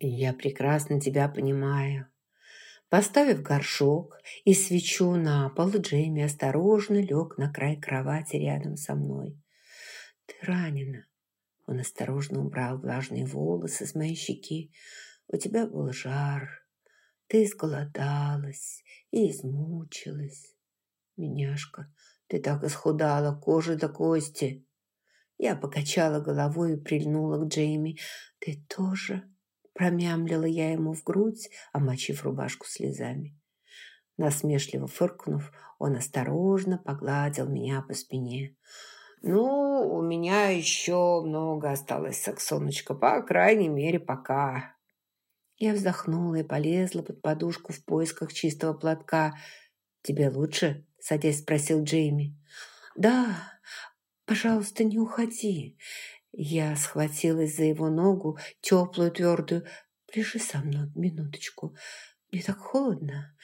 «Я прекрасно тебя понимаю». Поставив горшок и свечу на пол, Джейми осторожно лег на край кровати рядом со мной. «Ты ранена». Он осторожно убрал влажные волосы с моей щеки. «У тебя был жар. Ты изголодалась и измучилась. Меняшка, ты так исхудала, кожа до кости». Я покачала головой и прильнула к Джейми. «Ты тоже?» Промямлила я ему в грудь, омочив рубашку слезами. Насмешливо фыркнув, он осторожно погладил меня по спине. «Ну, у меня еще много осталось, Саксоночка, по крайней мере, пока». Я вздохнула и полезла под подушку в поисках чистого платка. «Тебе лучше?» – садясь спросил Джейми. «Да, пожалуйста, не уходи. Я схватилась за его ногу, теплую, твердую. «Лежи со мной минуточку. Мне так холодно».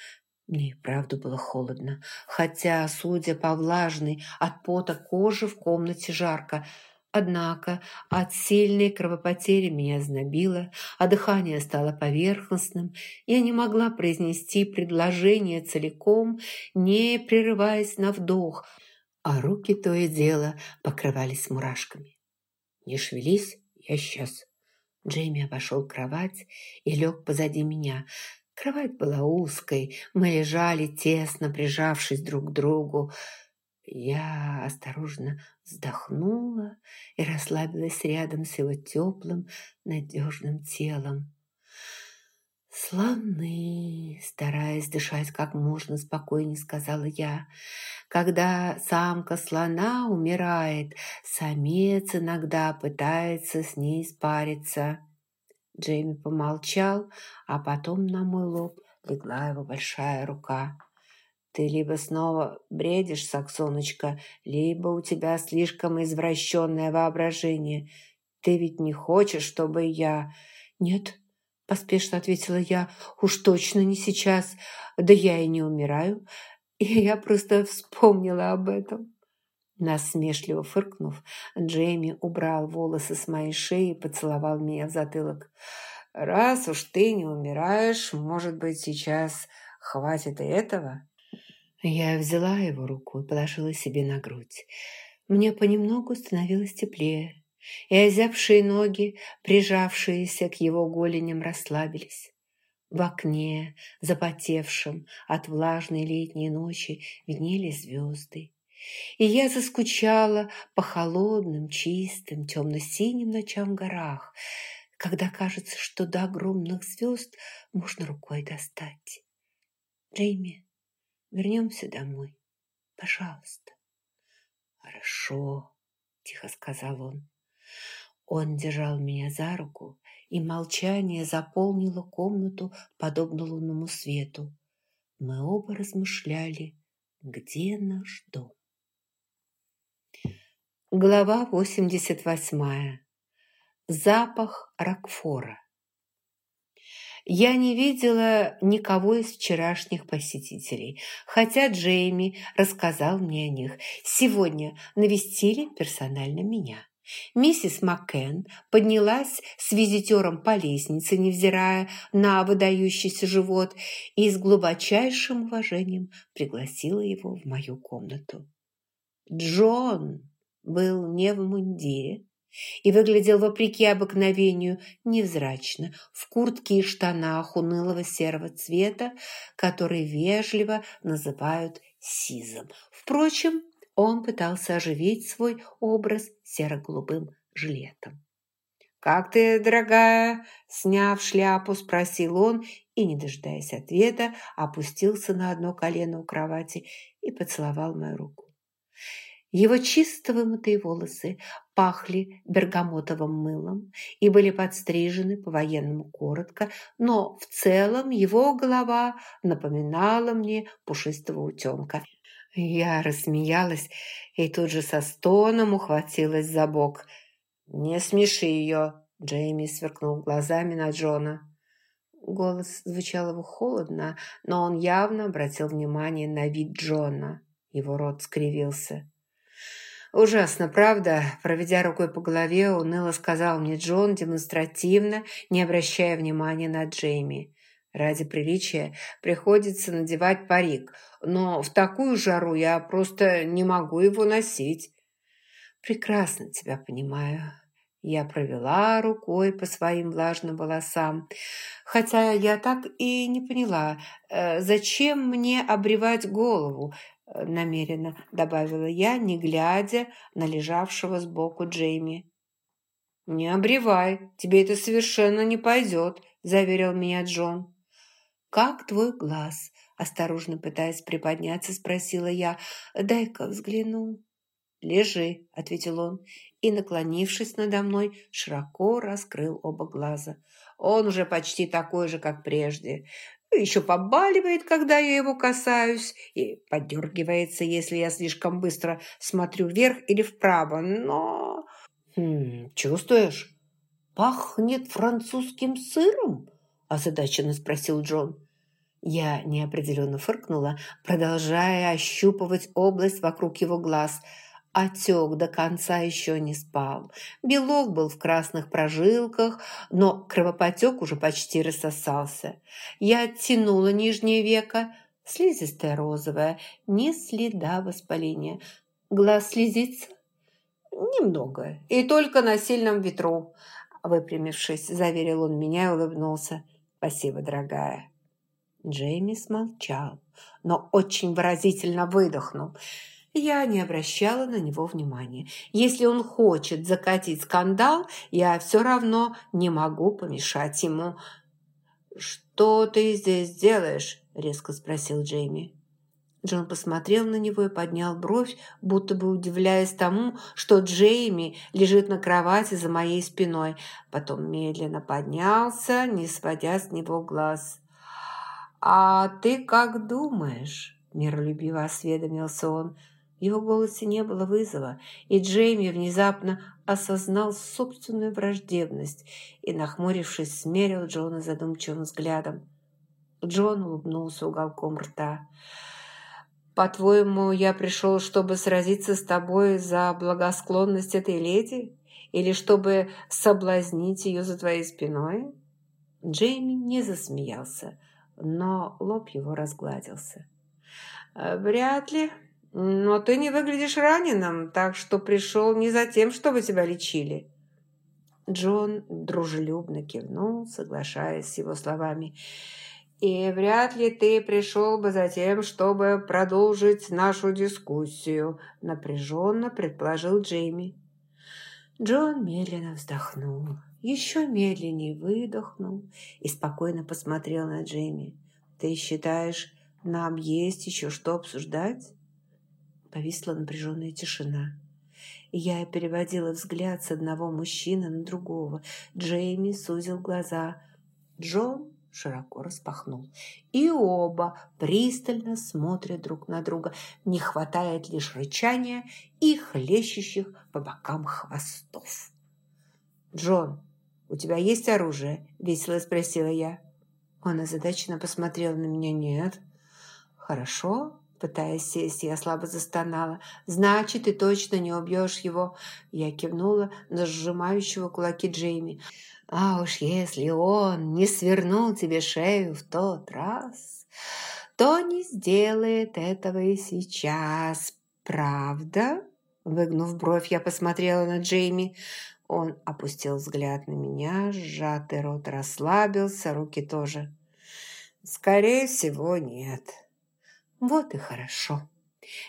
Мне и правда было холодно, хотя, судя по влажной от пота кожи, в комнате жарко. Однако от сильной кровопотери меня знобило, а дыхание стало поверхностным. Я не могла произнести предложение целиком, не прерываясь на вдох, а руки то и дело покрывались мурашками. «Не шевелись, я сейчас». Джейми обошел кровать и лег позади меня. Кровать была узкой, мы лежали тесно, прижавшись друг к другу. Я осторожно вздохнула и расслабилась рядом с его теплым, надежным телом. «Слоны!» – стараясь дышать как можно спокойнее, сказала я. «Когда самка слона умирает, самец иногда пытается с ней спариться». Джейми помолчал, а потом на мой лоб легла его большая рука. «Ты либо снова бредишь, Саксоночка, либо у тебя слишком извращенное воображение. Ты ведь не хочешь, чтобы я...» «Нет», Поспешно ответила я. Уж точно не сейчас. Да я и не умираю. И я просто вспомнила об этом. Насмешливо фыркнув, Джейми убрал волосы с моей шеи и поцеловал меня в затылок. «Раз уж ты не умираешь, может быть, сейчас хватит и этого?» Я взяла его руку и положила себе на грудь. Мне понемногу становилось теплее и озябшие ноги, прижавшиеся к его голеням, расслабились. В окне, запотевшем от влажной летней ночи, виднели звезды. И я заскучала по холодным, чистым, темно-синим ночам горах, когда кажется, что до огромных звезд можно рукой достать. Джейми, вернемся домой, пожалуйста. Хорошо, тихо сказал он. Он держал меня за руку, и молчание заполнило комнату, подобно лунному свету. Мы оба размышляли, где наш дом. Глава 88. Запах Рокфора. Я не видела никого из вчерашних посетителей, хотя Джейми рассказал мне о них. Сегодня навестили персонально меня. Миссис Маккен поднялась с визитером по лестнице, невзирая на выдающийся живот, и с глубочайшим уважением пригласила его в мою комнату. Джон был не в мундире и выглядел, вопреки обыкновению, невзрачно, в куртке и штанах унылого серого цвета, который вежливо называют сизом. Впрочем, он пытался оживить свой образ серо-голубым жилетом. «Как ты, дорогая?» – сняв шляпу, спросил он и, не дожидаясь ответа, опустился на одно колено у кровати и поцеловал мою руку. Его чисто вымытые волосы пахли бергамотовым мылом и были подстрижены по-военному коротко, но в целом его голова напоминала мне пушистого утенка. Я рассмеялась и тут же со стоном ухватилась за бок. «Не смеши ее!» – Джейми сверкнул глазами на Джона. Голос звучал его холодно, но он явно обратил внимание на вид Джона. Его рот скривился. «Ужасно, правда?» Проведя рукой по голове, уныло сказал мне Джон, демонстративно, не обращая внимания на Джейми. Ради приличия приходится надевать парик, но в такую жару я просто не могу его носить. Прекрасно тебя понимаю. Я провела рукой по своим влажным волосам, хотя я так и не поняла, э, зачем мне обревать голову, э, намеренно добавила я, не глядя на лежавшего сбоку Джейми. «Не обревай, тебе это совершенно не пойдет», – заверил меня Джон. «Как твой глаз?» – осторожно пытаясь приподняться, спросила я. «Дай-ка взгляну». «Лежи», – ответил он, и, наклонившись надо мной, широко раскрыл оба глаза. «Он уже почти такой же, как прежде. Еще побаливает, когда я его касаюсь, и подергивается, если я слишком быстро смотрю вверх или вправо, но...» «Хм, чувствуешь? Пахнет французским сыром?» – озадаченно спросил Джон. Я неопределенно фыркнула, продолжая ощупывать область вокруг его глаз. Отек до конца еще не спал. Белок был в красных прожилках, но кровопотек уже почти рассосался. Я оттянула нижнее веко, слизистое розовое, не следа воспаления. Глаз слезится? Немного, и только на сильном ветру. Выпрямившись, заверил он меня и улыбнулся. «Спасибо, дорогая». Джейми смолчал, но очень выразительно выдохнул. Я не обращала на него внимания. Если он хочет закатить скандал, я все равно не могу помешать ему. «Что ты здесь делаешь?» – резко спросил Джейми. Джон посмотрел на него и поднял бровь, будто бы удивляясь тому, что Джейми лежит на кровати за моей спиной. Потом медленно поднялся, не сводя с него глаз. «А ты как думаешь?» – миролюбиво осведомился он. В его голосе не было вызова, и Джейми внезапно осознал собственную враждебность и, нахмурившись, смерил Джона задумчивым взглядом. Джон улыбнулся уголком рта. «По-твоему, я пришел, чтобы сразиться с тобой за благосклонность этой леди? Или чтобы соблазнить ее за твоей спиной?» Джейми не засмеялся, но лоб его разгладился. «Э, «Вряд ли. Но ты не выглядишь раненым, так что пришел не за тем, чтобы тебя лечили». Джон дружелюбно кивнул, соглашаясь с его словами. «И вряд ли ты пришел бы за тем, чтобы продолжить нашу дискуссию», напряженно предположил Джейми. Джон медленно вздохнул еще медленнее выдохнул и спокойно посмотрел на Джейми. «Ты считаешь, нам есть еще что обсуждать?» Повисла напряженная тишина. Я переводила взгляд с одного мужчины на другого. Джейми сузил глаза. Джон широко распахнул. И оба пристально смотрят друг на друга. Не хватает лишь рычания и хлещущих по бокам хвостов. «Джон, «У тебя есть оружие?» – весело спросила я. Он озадаченно посмотрел на меня. «Нет». «Хорошо». Пытаясь сесть, я слабо застонала. «Значит, ты точно не убьешь его?» Я кивнула на сжимающего кулаки Джейми. «А уж если он не свернул тебе шею в тот раз, то не сделает этого и сейчас. Правда?» Выгнув бровь, я посмотрела на Джейми. Он опустил взгляд на меня, сжатый рот расслабился, руки тоже. «Скорее всего, нет». «Вот и хорошо».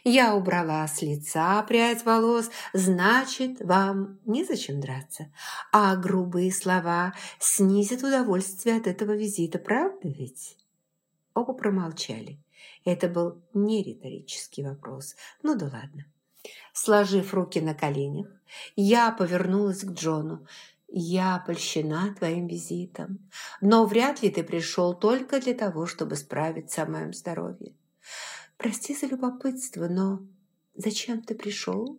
Я убрала с лица прядь волос, значит, вам незачем драться. А грубые слова снизят удовольствие от этого визита, правда ведь? Оба промолчали. Это был не риторический вопрос. Ну да ладно. Сложив руки на коленях, я повернулась к Джону. «Я польщена твоим визитом, но вряд ли ты пришел только для того, чтобы справиться о моем здоровье. Прости за любопытство, но зачем ты пришел?»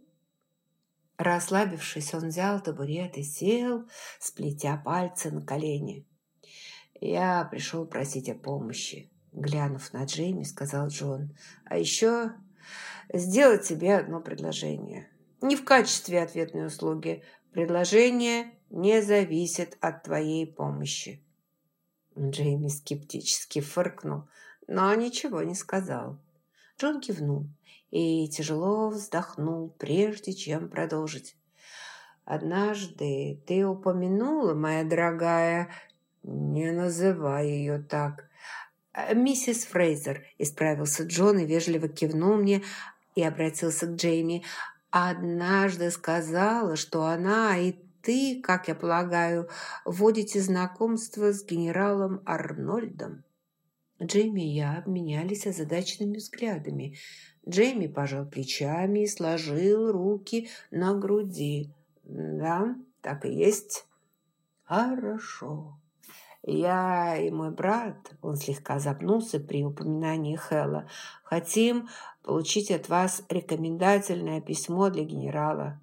Расслабившись, он взял табурет и сел, сплетя пальцы на колени. «Я пришел просить о помощи», — глянув на Джейми, сказал Джон. «А еще сделать тебе одно предложение. Не в качестве ответной услуги. Предложение не зависит от твоей помощи». Джейми скептически фыркнул, но ничего не сказал. Джон кивнул и тяжело вздохнул, прежде чем продолжить. «Однажды ты упомянула, моя дорогая, не называй ее так». «Миссис Фрейзер», – исправился Джон и вежливо кивнул мне и обратился к Джейми. «Однажды сказала, что она и ты, как я полагаю, вводите знакомство с генералом Арнольдом». Джейми и я обменялись озадаченными взглядами. Джейми пожал плечами и сложил руки на груди. «Да, так и есть». «Хорошо. Я и мой брат, он слегка запнулся при упоминании Хэлла, хотим получить от вас рекомендательное письмо для генерала.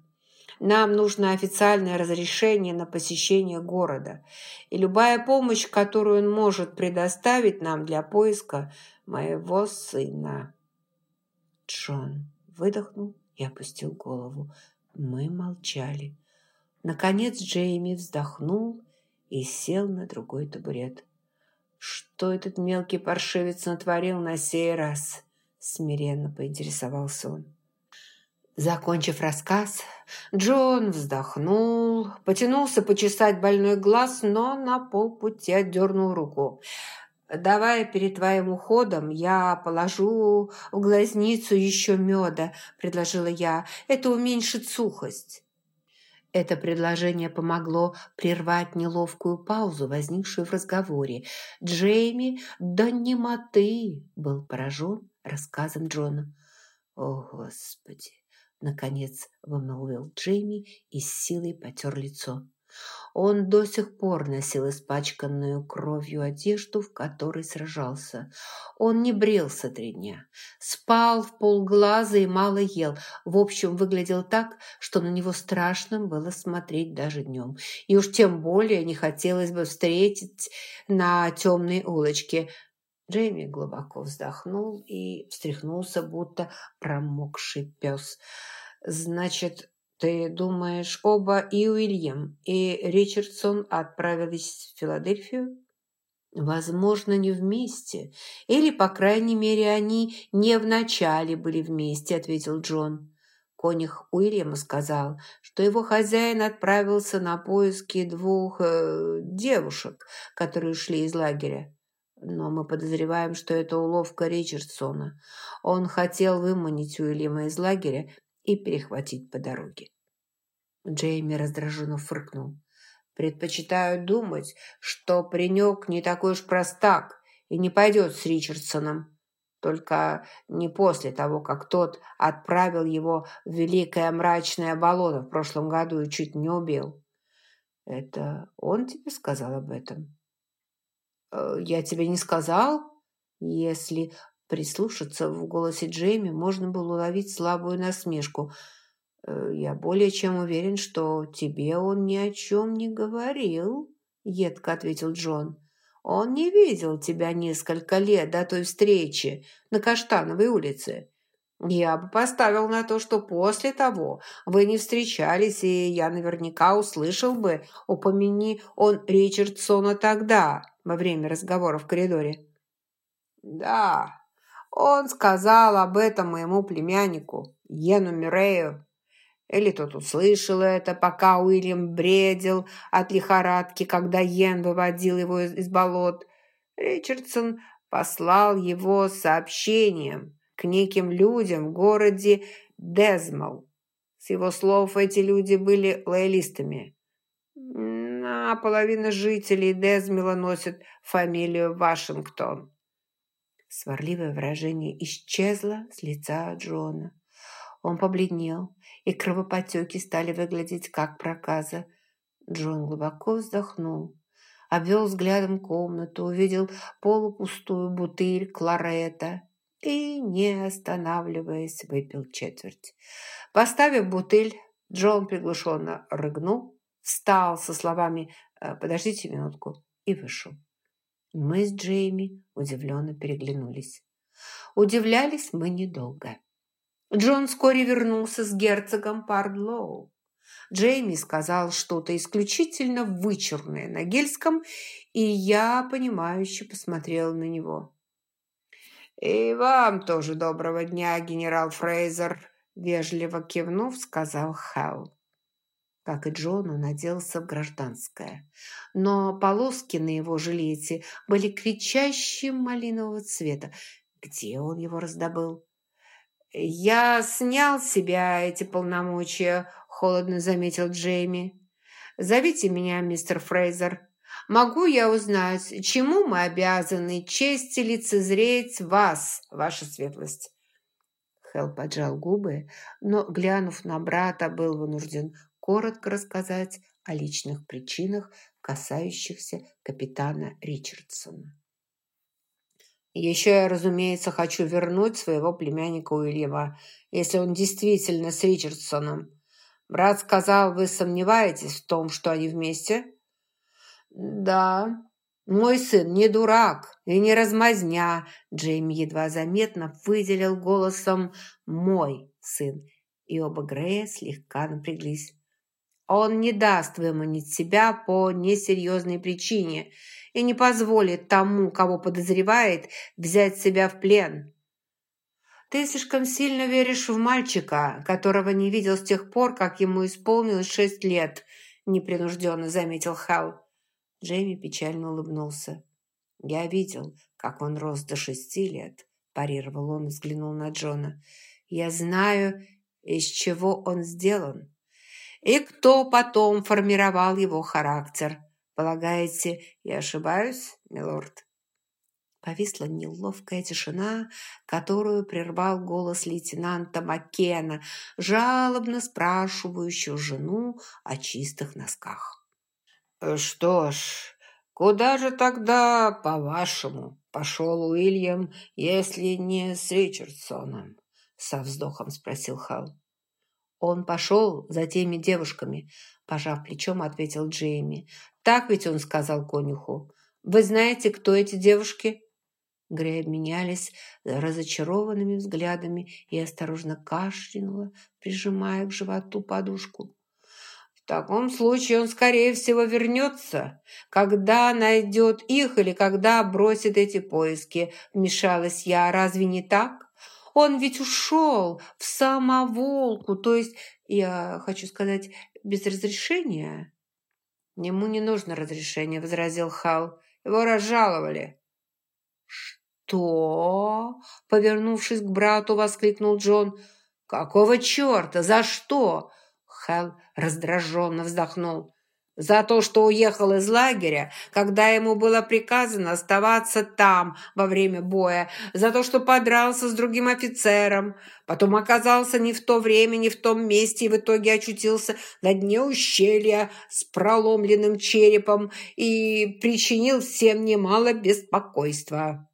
Нам нужно официальное разрешение на посещение города, и любая помощь, которую он может предоставить нам для поиска моего сына». Джон выдохнул и опустил голову. Мы молчали. Наконец Джейми вздохнул и сел на другой табурет. «Что этот мелкий паршивец натворил на сей раз?» Смиренно поинтересовался он. Закончив рассказ, Джон вздохнул, потянулся почесать больной глаз, но на полпути отдернул руку. «Давай перед твоим уходом я положу в глазницу еще меда», – предложила я. «Это уменьшит сухость». Это предложение помогло прервать неловкую паузу, возникшую в разговоре. Джейми до немоты был поражен рассказом Джона. «О, Господи!» Наконец вымолвил Джейми и с силой потер лицо. Он до сих пор носил испачканную кровью одежду, в которой сражался. Он не брился три дня, спал в полглаза и мало ел. В общем, выглядел так, что на него страшно было смотреть даже днем. И уж тем более не хотелось бы встретить на темной улочке. Джейми глубоко вздохнул и встряхнулся, будто промокший пес. «Значит, ты думаешь, оба и Уильям, и Ричардсон отправились в Филадельфию?» Возможно, не вместе. Или, по крайней мере, они не вначале были вместе, ответил Джон. Конюх Уильяма сказал, что его хозяин отправился на поиски двух э, девушек, которые ушли из лагеря но мы подозреваем, что это уловка Ричардсона. Он хотел выманить Уильяма из лагеря и перехватить по дороге. Джейми раздраженно фыркнул. «Предпочитаю думать, что паренек не такой уж простак и не пойдет с Ричардсоном. Только не после того, как тот отправил его в великое мрачное болото в прошлом году и чуть не убил». «Это он тебе сказал об этом?» Э, «Я тебе не сказал?» Если прислушаться в голосе Джейми, можно было уловить слабую насмешку. «Э, «Я более чем уверен, что тебе он ни о чем не говорил», — едко ответил Джон. «Он не видел тебя несколько лет до той встречи на Каштановой улице. Я бы поставил на то, что после того вы не встречались, и я наверняка услышал бы, упомяни он Ричардсона тогда, во время разговора в коридоре. Да, он сказал об этом моему племяннику, Йену Мирею. Или тот услышал это, пока Уильям бредил от лихорадки, когда Йен выводил его из, из болот. Ричардсон послал его сообщением к неким людям в городе Дезмал. С его слов, эти люди были лоялистами. А половина жителей Дезмила носит фамилию Вашингтон. Сварливое выражение исчезло с лица Джона. Он побледнел, и кровопотеки стали выглядеть как проказа. Джон глубоко вздохнул, обвел взглядом комнату, увидел полупустую бутыль кларета и, не останавливаясь, выпил четверть. Поставив бутыль, Джон приглушенно рыгнул, встал со словами «Э, «Подождите минутку» и вышел. Мы с Джейми удивленно переглянулись. Удивлялись мы недолго. Джон вскоре вернулся с герцогом Пардлоу. Джейми сказал что-то исключительно вычурное на гельском, и я, понимающе посмотрела на него. «И вам тоже доброго дня, генерал Фрейзер», – вежливо кивнув, сказал Хелл. Как и Джон, он оделся в гражданское. Но полоски на его жилете были кричащим малинового цвета. Где он его раздобыл? «Я снял с себя эти полномочия», – холодно заметил Джейми. «Зовите меня мистер Фрейзер. Могу я узнать, чему мы обязаны чести лицезреть вас, ваша светлость?» Хелл поджал губы, но, глянув на брата, был вынужден коротко рассказать о личных причинах, касающихся капитана Ричардсона. Еще я, разумеется, хочу вернуть своего племянника Уильяма, если он действительно с Ричардсоном. Брат сказал, вы сомневаетесь в том, что они вместе? Да, мой сын не дурак и не размазня. Джейми едва заметно выделил голосом «мой сын», и оба Грея слегка напряглись. Он не даст выманить себя по несерьезной причине и не позволит тому, кого подозревает, взять себя в плен. Ты слишком сильно веришь в мальчика, которого не видел с тех пор, как ему исполнилось шесть лет, непринужденно заметил Хал. Джейми печально улыбнулся. «Я видел, как он рос до шести лет», – парировал он и взглянул на Джона. «Я знаю, из чего он сделан и кто потом формировал его характер. Полагаете, я ошибаюсь, милорд?» Повисла неловкая тишина, которую прервал голос лейтенанта Маккена, жалобно спрашивающего жену о чистых носках. «Что ж, куда же тогда, по-вашему, пошел Уильям, если не с Ричардсоном?» со вздохом спросил Халл. «Он пошел за теми девушками», – пожав плечом, ответил Джейми. «Так ведь он сказал конюху. Вы знаете, кто эти девушки?» Грей обменялись разочарованными взглядами и осторожно кашлянула, прижимая к животу подушку. «В таком случае он, скорее всего, вернется, когда найдет их или когда бросит эти поиски», – вмешалась я. «Разве не так?» Он ведь ушел в самоволку, то есть, я хочу сказать, без разрешения». «Ему не нужно разрешение», – возразил Хал. «Его разжаловали». «Что?» – повернувшись к брату, воскликнул Джон. «Какого черта? За что?» Хал раздраженно вздохнул. За то, что уехал из лагеря, когда ему было приказано оставаться там во время боя, за то, что подрался с другим офицером, потом оказался не в то время, не в том месте и в итоге очутился на дне ущелья с проломленным черепом и причинил всем немало беспокойства.